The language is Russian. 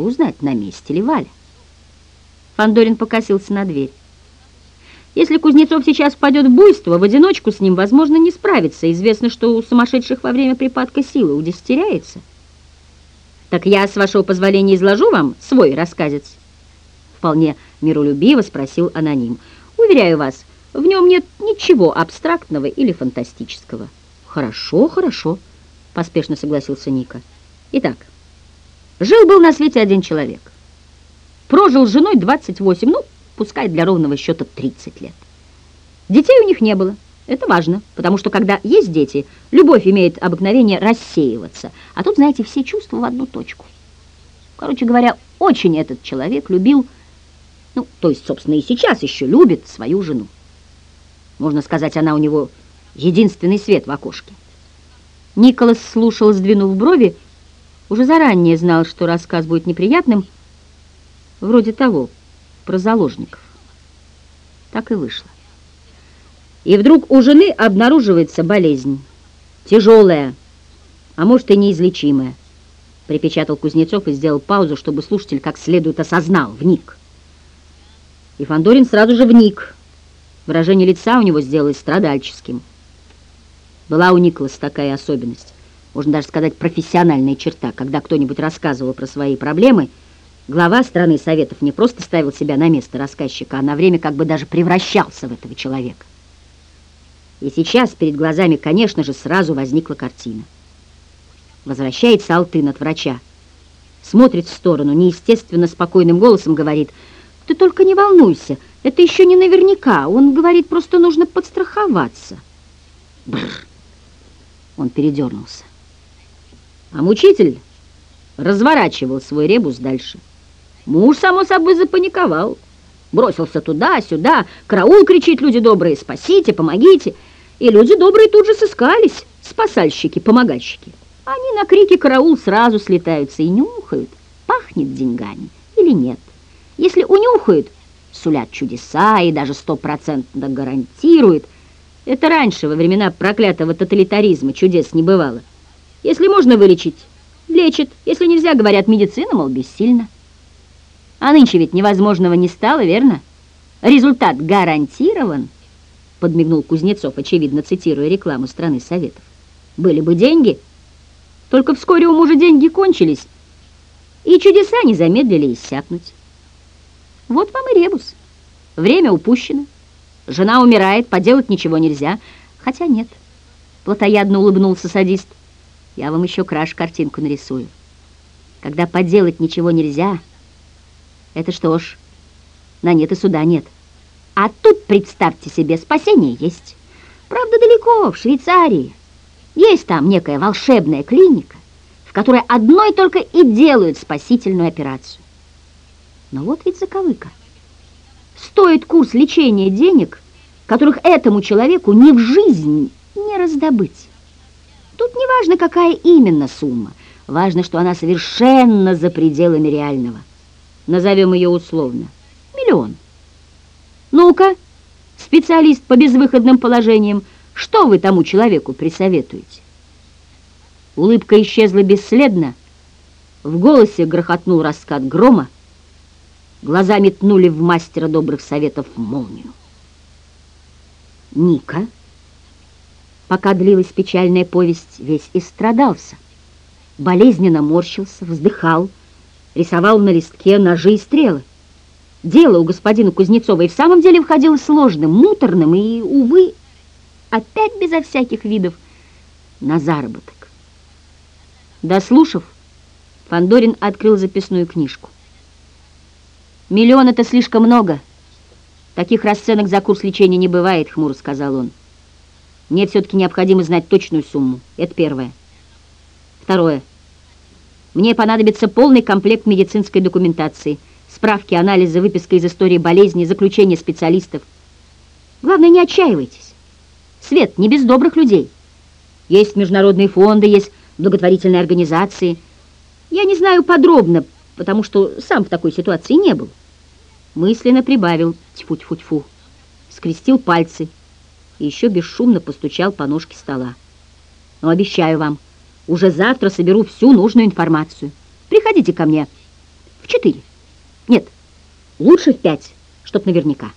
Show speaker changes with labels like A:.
A: бы узнать, на месте ли Валя. Фандорин покосился на дверь. Если Кузнецов сейчас впадет в буйство, в одиночку с ним, возможно, не справиться. Известно, что у сумасшедших во время припадка силы удестеряется. Так я, с вашего позволения, изложу вам свой рассказец. Вполне миролюбиво спросил аноним. Уверяю вас, в нем нет ничего абстрактного или фантастического. Хорошо, хорошо, поспешно согласился Ника. Итак, жил-был на свете один человек. Прожил с женой 28, ну, пускай для ровного счета 30 лет. Детей у них не было. Это важно, потому что когда есть дети, любовь имеет обыкновение рассеиваться. А тут, знаете, все чувства в одну точку. Короче говоря, очень этот человек любил, ну, то есть, собственно, и сейчас еще любит свою жену. Можно сказать, она у него единственный свет в окошке. Николас слушал, сдвинув брови, уже заранее знал, что рассказ будет неприятным, вроде того, про заложников. Так и вышло. И вдруг у жены обнаруживается болезнь. Тяжелая, а может и неизлечимая. Припечатал Кузнецов и сделал паузу, чтобы слушатель как следует осознал, вник. И Фандорин сразу же вник. Выражение лица у него сделалось страдальческим. Была у Николаса такая особенность, можно даже сказать профессиональная черта, когда кто-нибудь рассказывал про свои проблемы – Глава страны Советов не просто ставил себя на место рассказчика, а на время как бы даже превращался в этого человека. И сейчас перед глазами, конечно же, сразу возникла картина. Возвращается Алтын от врача. Смотрит в сторону, неестественно спокойным голосом говорит, «Ты только не волнуйся, это еще не наверняка. Он говорит, просто нужно подстраховаться». Бррр! Он передернулся. А мучитель разворачивал свой ребус дальше. Муж, само собой, запаниковал. Бросился туда-сюда, караул кричит, люди добрые, спасите, помогите. И люди добрые тут же сыскались, спасальщики, помогальщики. Они на крики караул сразу слетаются и нюхают, пахнет деньгами или нет. Если унюхают, сулят чудеса и даже стопроцентно гарантируют. Это раньше, во времена проклятого тоталитаризма, чудес не бывало. Если можно вылечить, лечит. Если нельзя, говорят, медицина, мол, бессильна. А нынче ведь невозможного не стало, верно? Результат гарантирован, подмигнул Кузнецов, очевидно цитируя рекламу страны Советов. Были бы деньги, только вскоре у мужа деньги кончились, и чудеса не замедлили иссякнуть. Вот вам и ребус. Время упущено. Жена умирает, поделать ничего нельзя. Хотя нет. Платоядно улыбнулся садист. Я вам еще краш картинку нарисую. Когда поделать ничего нельзя... Это что ж, на нет и суда нет. А тут, представьте себе, спасение есть. Правда, далеко, в Швейцарии. Есть там некая волшебная клиника, в которой одной только и делают спасительную операцию. Но вот ведь заковыка. Стоит курс лечения денег, которых этому человеку ни в жизнь не раздобыть. Тут не важно, какая именно сумма. Важно, что она совершенно за пределами реального назовем ее условно, миллион. Ну-ка, специалист по безвыходным положениям, что вы тому человеку присоветуете? Улыбка исчезла бесследно, в голосе грохотнул раскат грома, глаза метнули в мастера добрых советов молнию. Ника, пока длилась печальная повесть, весь истрадался, болезненно морщился, вздыхал, рисовал на листке ножи и стрелы. Дело у господина Кузнецова и в самом деле входило сложным, муторным и, увы, опять безо всяких видов на заработок. Дослушав, Фандорин открыл записную книжку. «Миллион — это слишком много. Таких расценок за курс лечения не бывает», — хмуро сказал он. «Мне все-таки необходимо знать точную сумму. Это первое. Второе. Мне понадобится полный комплект медицинской документации, справки, анализы, выписка из истории болезни, заключения специалистов. Главное, не отчаивайтесь. Свет не без добрых людей. Есть международные фонды, есть благотворительные организации. Я не знаю подробно, потому что сам в такой ситуации не был. Мысленно прибавил тьфу-тьфу-тьфу, скрестил пальцы и еще бесшумно постучал по ножке стола. Но обещаю вам, уже завтра соберу всю нужную информацию. Приходите ко мне четыре. Нет, лучше в пять, чтоб наверняка.